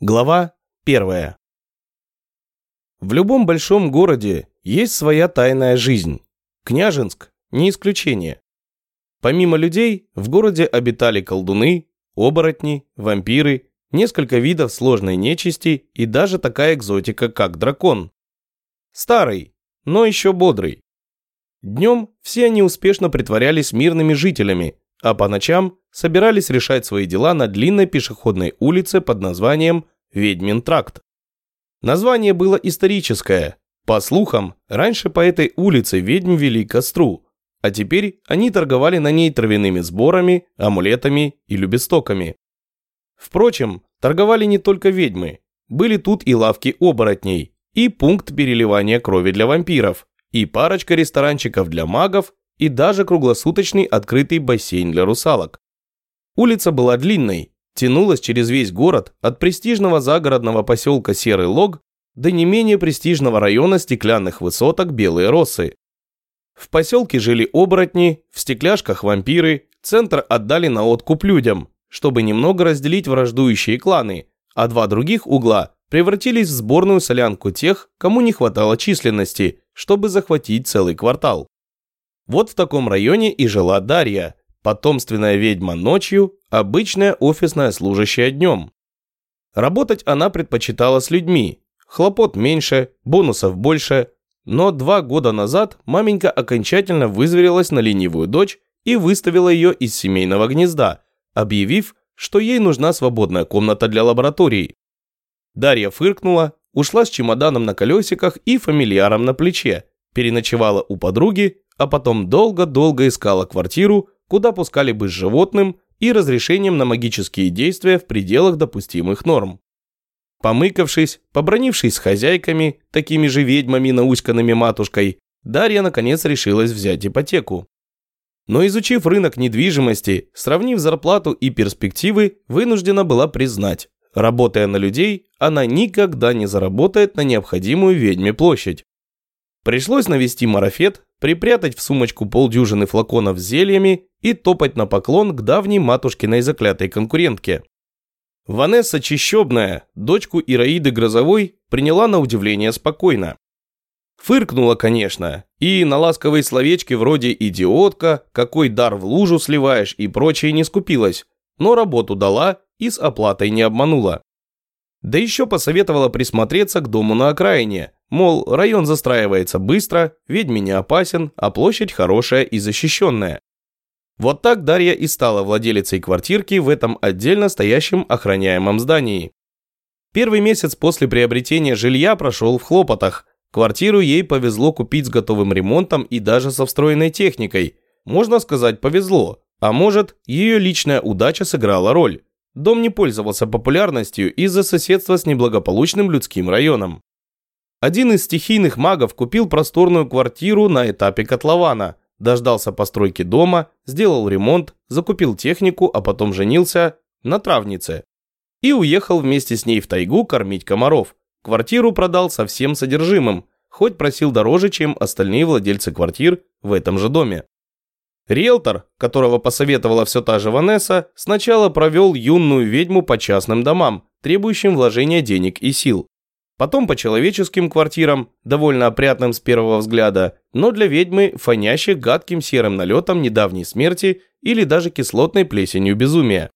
Глава 1. В любом большом городе есть своя тайная жизнь. Княжинск – не исключение. Помимо людей, в городе обитали колдуны, оборотни, вампиры, несколько видов сложной нечисти и даже такая экзотика, как дракон. Старый, но еще бодрый. Днем все они успешно притворялись мирными жителями, а по ночам собирались решать свои дела на длинной пешеходной улице под названием Ведьмин тракт. Название было историческое. По слухам, раньше по этой улице ведьм вели костру, а теперь они торговали на ней травяными сборами, амулетами и любестоками. Впрочем, торговали не только ведьмы. Были тут и лавки оборотней, и пункт переливания крови для вампиров, и парочка ресторанчиков для магов, и даже круглосуточный открытый бассейн для русалок. Улица была длинной, тянулась через весь город от престижного загородного поселка Серый Лог до не менее престижного района стеклянных высоток Белые Росы. В поселке жили оборотни, в стекляшках вампиры, центр отдали на откуп людям, чтобы немного разделить враждующие кланы, а два других угла превратились в сборную солянку тех, кому не хватало численности, чтобы захватить целый квартал. Вот в таком районе и жила Дарья, потомственная ведьма ночью, обычная офисная служащая днем. Работать она предпочитала с людьми, хлопот меньше, бонусов больше, но два года назад маменька окончательно вызверилась на ленивую дочь и выставила ее из семейного гнезда, объявив, что ей нужна свободная комната для лаборатории. Дарья фыркнула, ушла с чемоданом на колесиках и фамильяром на плече, переночевала у подруги а потом долго-долго искала квартиру, куда пускали бы с животным и разрешением на магические действия в пределах допустимых норм. Помыкавшись, побронившись с хозяйками, такими же ведьмами науськанными матушкой, Дарья наконец решилась взять ипотеку. Но изучив рынок недвижимости, сравнив зарплату и перспективы, вынуждена была признать, работая на людей, она никогда не заработает на необходимую ведьме площадь. Пришлось навести марафет, припрятать в сумочку полдюжины флаконов с зельями и топать на поклон к давней матушкиной заклятой конкурентке. Ванесса Чищобная, дочку Ираиды Грозовой, приняла на удивление спокойно. Фыркнула, конечно, и на ласковые словечки вроде «идиотка», «какой дар в лужу сливаешь» и прочее не скупилась, но работу дала и с оплатой не обманула. Да еще посоветовала присмотреться к дому на окраине, Мол, район застраивается быстро, ведьми не опасен, а площадь хорошая и защищенная. Вот так Дарья и стала владелицей квартирки в этом отдельно стоящем охраняемом здании. Первый месяц после приобретения жилья прошел в хлопотах. Квартиру ей повезло купить с готовым ремонтом и даже со встроенной техникой. Можно сказать, повезло. А может, ее личная удача сыграла роль. Дом не пользовался популярностью из-за соседства с неблагополучным людским районом. Один из стихийных магов купил просторную квартиру на этапе котлована, дождался постройки дома, сделал ремонт, закупил технику, а потом женился на травнице. И уехал вместе с ней в тайгу кормить комаров. Квартиру продал со всем содержимым, хоть просил дороже, чем остальные владельцы квартир в этом же доме. Риэлтор, которого посоветовала все та же Ванесса, сначала провел юную ведьму по частным домам, требующим вложения денег и сил. Потом по человеческим квартирам, довольно опрятным с первого взгляда, но для ведьмы, фонящих гадким серым налетом недавней смерти или даже кислотной плесенью безумия.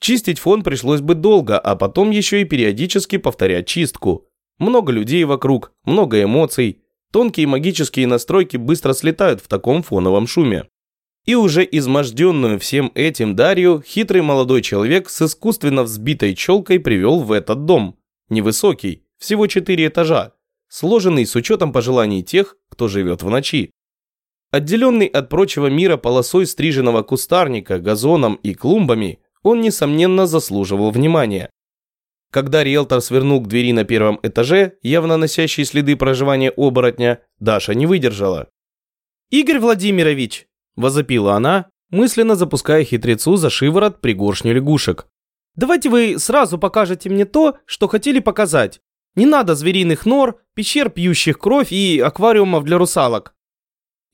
Чистить фон пришлось бы долго, а потом еще и периодически повторять чистку. Много людей вокруг, много эмоций. Тонкие магические настройки быстро слетают в таком фоновом шуме. И уже изможденную всем этим Дарью хитрый молодой человек с искусственно взбитой челкой привел в этот дом. Невысокий, всего четыре этажа, сложенный с учетом пожеланий тех, кто живет в ночи. Отделенный от прочего мира полосой стриженного кустарника, газоном и клумбами, он, несомненно, заслуживал внимания. Когда риэлтор свернул к двери на первом этаже, явно носящей следы проживания оборотня, Даша не выдержала. «Игорь Владимирович!» – возопила она, мысленно запуская хитрецу за шиворот пригоршню лягушек. «Давайте вы сразу покажете мне то, что хотели показать. Не надо звериных нор, пещер, пьющих кровь и аквариумов для русалок.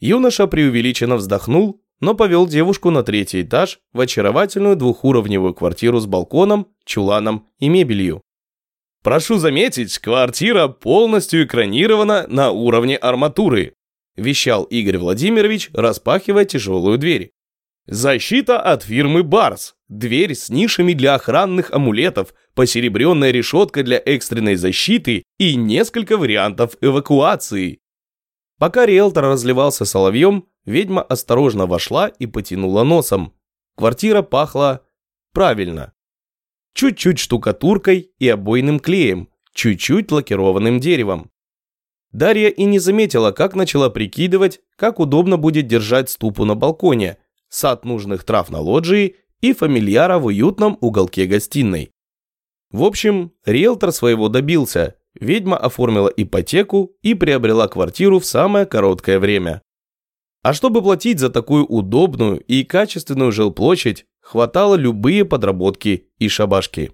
Юноша преувеличенно вздохнул, но повел девушку на третий этаж в очаровательную двухуровневую квартиру с балконом, чуланом и мебелью. Прошу заметить, квартира полностью экранирована на уровне арматуры, вещал Игорь Владимирович, распахивая тяжелую дверь. Защита от фирмы Барс. Дверь с нишами для охранных амулетов, посеребренная решетка для экстренной защиты и несколько вариантов эвакуации. Пока риэлтор разливался соловьем, ведьма осторожно вошла и потянула носом. Квартира пахла правильно. Чуть-чуть штукатуркой и обойным клеем, чуть-чуть лакированным деревом. Дарья и не заметила, как начала прикидывать, как удобно будет держать ступу на балконе, сад нужных трав на лоджии и фамильяра в уютном уголке гостиной. В общем, риэлтор своего добился. Ведьма оформила ипотеку и приобрела квартиру в самое короткое время. А чтобы платить за такую удобную и качественную жилплощадь, хватало любые подработки и шабашки.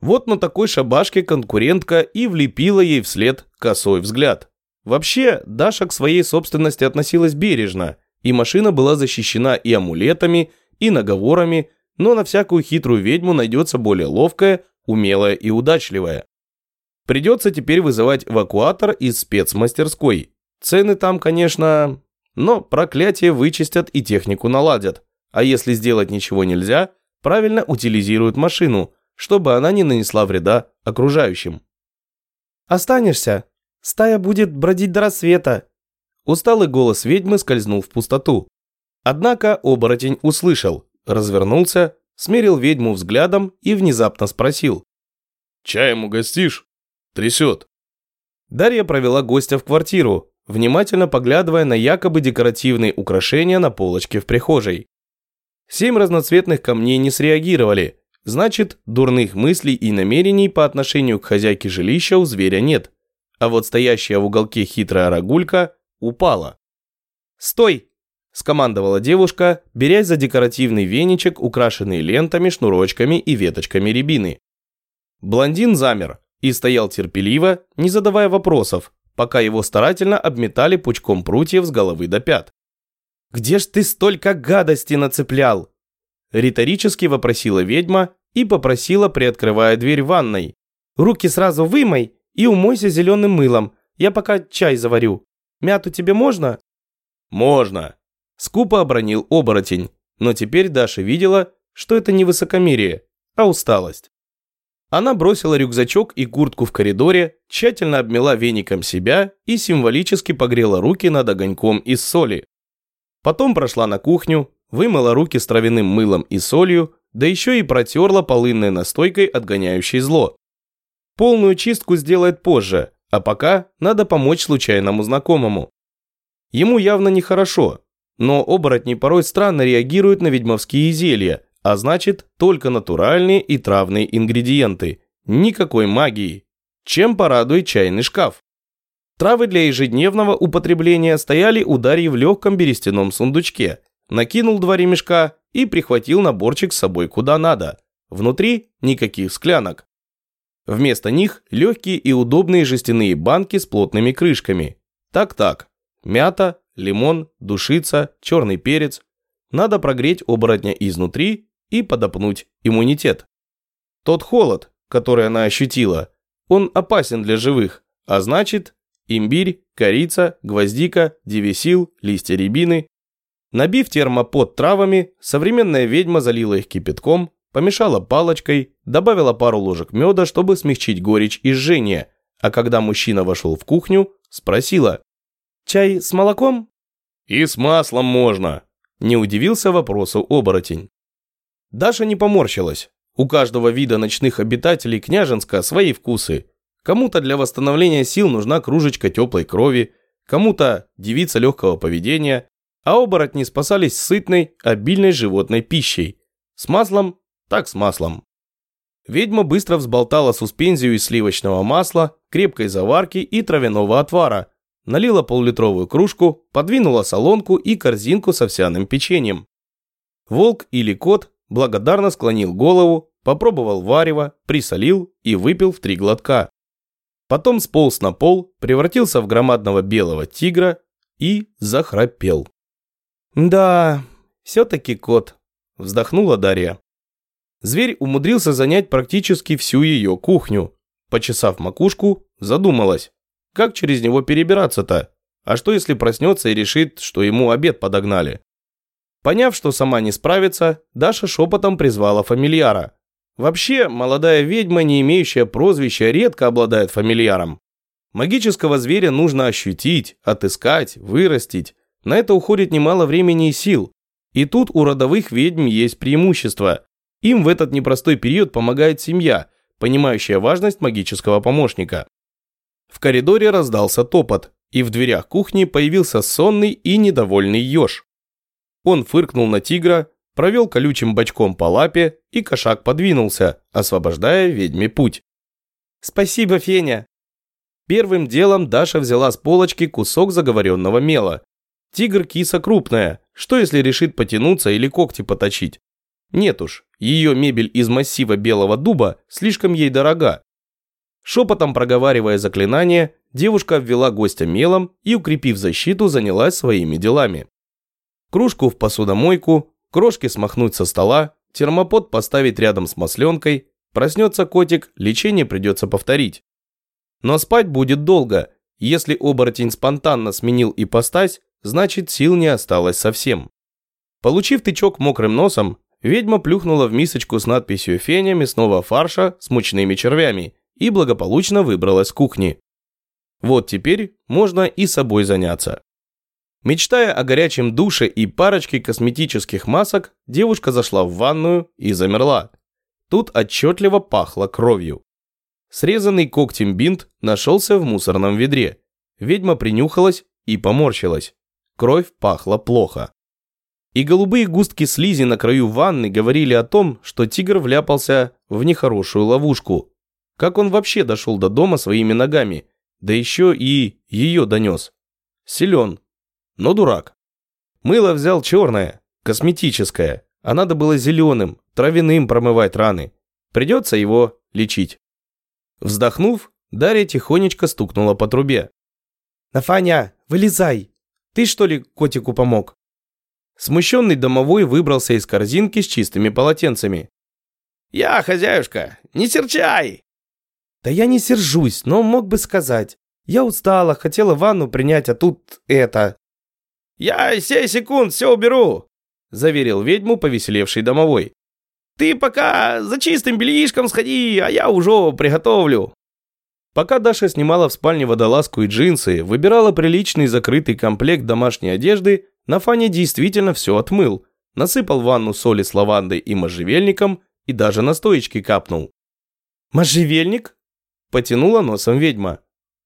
Вот на такой шабашке конкурентка и влепила ей вслед косой взгляд. Вообще, Даша к своей собственности относилась бережно, и машина была защищена и амулетами, и наговорами, но на всякую хитрую ведьму найдется более ловкая, умелая и удачливая. Придется теперь вызывать эвакуатор из спецмастерской. Цены там, конечно, но проклятие вычистят и технику наладят. А если сделать ничего нельзя, правильно утилизируют машину, чтобы она не нанесла вреда окружающим. «Останешься? Стая будет бродить до рассвета!» Усталый голос ведьмы скользнул в пустоту. Однако оборотень услышал, развернулся, смерил ведьму взглядом и внезапно спросил. «Чаем угостишь? Трясет». Дарья провела гостя в квартиру, внимательно поглядывая на якобы декоративные украшения на полочке в прихожей. Семь разноцветных камней не среагировали, значит, дурных мыслей и намерений по отношению к хозяйке жилища у зверя нет. А вот стоящая в уголке хитрая рогулька упала. «Стой!» – скомандовала девушка, берясь за декоративный веничек, украшенный лентами, шнурочками и веточками рябины. Блондин замер и стоял терпеливо, не задавая вопросов, пока его старательно обметали пучком прутьев с головы до пят. «Где ж ты столько гадости нацеплял?» Риторически вопросила ведьма и попросила, приоткрывая дверь ванной. «Руки сразу вымой и умойся зеленым мылом. Я пока чай заварю. Мяту тебе можно?» «Можно», – скупо обронил оборотень. Но теперь Даша видела, что это не высокомерие, а усталость. Она бросила рюкзачок и куртку в коридоре, тщательно обмела веником себя и символически погрела руки над огоньком из соли. Потом прошла на кухню, вымыла руки с травяным мылом и солью, да еще и протерла полынной настойкой, отгоняющей зло. Полную чистку сделает позже, а пока надо помочь случайному знакомому. Ему явно нехорошо, но оборотни порой странно реагируют на ведьмовские зелья, а значит, только натуральные и травные ингредиенты. Никакой магии. Чем порадует чайный шкаф? Травы для ежедневного употребления стояли у Дарьи в легком берестяном сундучке. Накинул два ремешка и прихватил наборчик с собой куда надо. Внутри никаких склянок. Вместо них легкие и удобные жестяные банки с плотными крышками. Так-так. Мята, лимон, душица, черный перец. Надо прогреть оборотня изнутри и подопнуть иммунитет. Тот холод, который она ощутила, он опасен для живых, а значит, имбирь, корица, гвоздика, девесил, листья рябины. Набив термопод травами, современная ведьма залила их кипятком, помешала палочкой, добавила пару ложек меда, чтобы смягчить горечь и жжение, а когда мужчина вошел в кухню, спросила «Чай с молоком?» «И с маслом можно», – не удивился вопросу оборотень. Даша не поморщилась. У каждого вида ночных обитателей Княженска свои вкусы. Кому-то для восстановления сил нужна кружечка теплой крови, кому-то девица легкого поведения, а оборотни спасались сытной, обильной животной пищей. С маслом, так с маслом. Ведьма быстро взболтала суспензию из сливочного масла, крепкой заварки и травяного отвара, налила поллитровую кружку, подвинула солонку и корзинку с овсяным печеньем. Волк или кот благодарно склонил голову, попробовал варево, присолил и выпил в три глотка. Потом сполз на пол, превратился в громадного белого тигра и захрапел. «Да, все-таки кот», – вздохнула Дарья. Зверь умудрился занять практически всю ее кухню. почесав макушку, задумалась. Как через него перебираться-то? А что если проснется и решит, что ему обед подогнали? Поняв, что сама не справится, Даша шепотом призвала фамильяра. Вообще, молодая ведьма, не имеющая прозвища, редко обладает фамильяром. Магического зверя нужно ощутить, отыскать, вырастить. На это уходит немало времени и сил. И тут у родовых ведьм есть преимущество. Им в этот непростой период помогает семья, понимающая важность магического помощника. В коридоре раздался топот, и в дверях кухни появился сонный и недовольный еж. Он фыркнул на тигра, провел колючим бочком по лапе, и кошак подвинулся, освобождая ведьме путь. «Спасибо, Феня!» Первым делом Даша взяла с полочки кусок заговоренного мела. Тигр киса крупная, что если решит потянуться или когти поточить? Нет уж, ее мебель из массива белого дуба слишком ей дорога. Шепотом проговаривая заклинание, девушка обвела гостя мелом и, укрепив защиту, занялась своими делами. Кружку в посудомойку, крошки смахнуть со стола, термопод поставить рядом с масленкой, проснется котик, лечение придется повторить. Но спать будет долго, если оборотень спонтанно сменил ипостась, значит сил не осталось совсем. Получив тычок мокрым носом, ведьма плюхнула в мисочку с надписью «Феня» мясного фарша с мучными червями и благополучно выбралась с кухни. Вот теперь можно и собой заняться. Мечтая о горячем душе и парочке косметических масок, девушка зашла в ванную и замерла. Тут отчетливо пахло кровью. Срезанный когтем бинт нашелся в мусорном ведре. Ведьма принюхалась и поморщилась. Кровь пахла плохо. И голубые густки слизи на краю ванны говорили о том, что тигр вляпался в нехорошую ловушку. Как он вообще дошел до дома своими ногами? Да еще и ее донес. Силен, но дурак. Мыло взял черное, косметическое, а надо было зеленым, травяным промывать раны. Придется его лечить. Вздохнув, Дарья тихонечко стукнула по трубе. «Нафаня, вылезай! Ты что ли котику помог?» Смущенный домовой выбрался из корзинки с чистыми полотенцами. «Я, хозяюшка, не серчай!» «Да я не сержусь, но мог бы сказать. Я устала, хотела ванну принять, а тут это...» «Я сей секунд все уберу», – заверил ведьму повеселевший домовой. «Ты пока за чистым бельишком сходи, а я уже приготовлю». Пока Даша снимала в спальне водолазку и джинсы, выбирала приличный закрытый комплект домашней одежды, Нафаня действительно все отмыл, насыпал ванну соли с лавандой и можжевельником и даже настоечки капнул. «Можжевельник?» – потянула носом ведьма.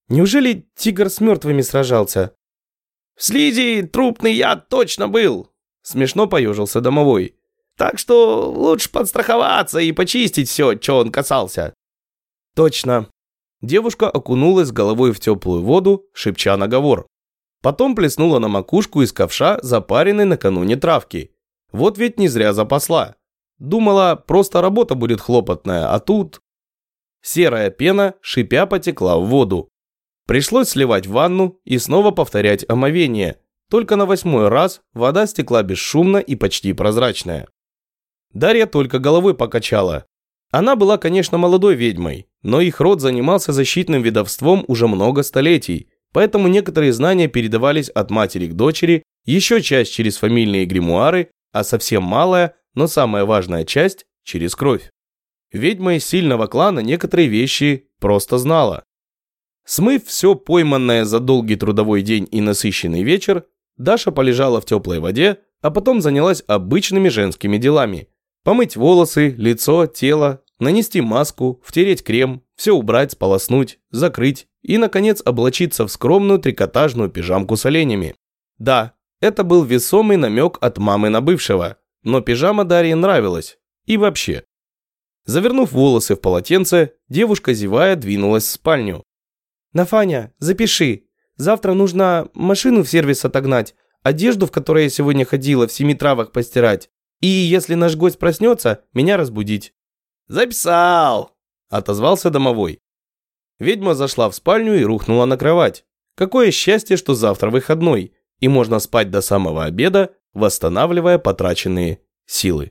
«Неужели тигр с мертвыми сражался?» В слизи трупный яд точно был!» Смешно поежился домовой. «Так что лучше подстраховаться и почистить все, что он касался». «Точно». Девушка окунулась головой в теплую воду, шепча наговор. Потом плеснула на макушку из ковша запаренной накануне травки. Вот ведь не зря запасла. Думала, просто работа будет хлопотная, а тут... Серая пена, шипя, потекла в воду. Пришлось сливать ванну и снова повторять омовение. Только на восьмой раз вода стекла бесшумно и почти прозрачная. Дарья только головой покачала. Она была, конечно, молодой ведьмой, но их род занимался защитным ведовством уже много столетий, поэтому некоторые знания передавались от матери к дочери, еще часть через фамильные гримуары, а совсем малая, но самая важная часть – через кровь. Ведьма из сильного клана некоторые вещи просто знала. Смыв все пойманное за долгий трудовой день и насыщенный вечер, Даша полежала в теплой воде, а потом занялась обычными женскими делами. Помыть волосы, лицо, тело, нанести маску, втереть крем, все убрать, сполоснуть, закрыть и, наконец, облачиться в скромную трикотажную пижамку с оленями. Да, это был весомый намек от мамы на бывшего, но пижама Дарье нравилась. И вообще. Завернув волосы в полотенце, девушка, зевая, двинулась в спальню. «Нафаня, запиши. Завтра нужно машину в сервис отогнать, одежду, в которой я сегодня ходила, в семи травах постирать. И если наш гость проснется, меня разбудить». «Записал!» – отозвался домовой. Ведьма зашла в спальню и рухнула на кровать. Какое счастье, что завтра выходной, и можно спать до самого обеда, восстанавливая потраченные силы.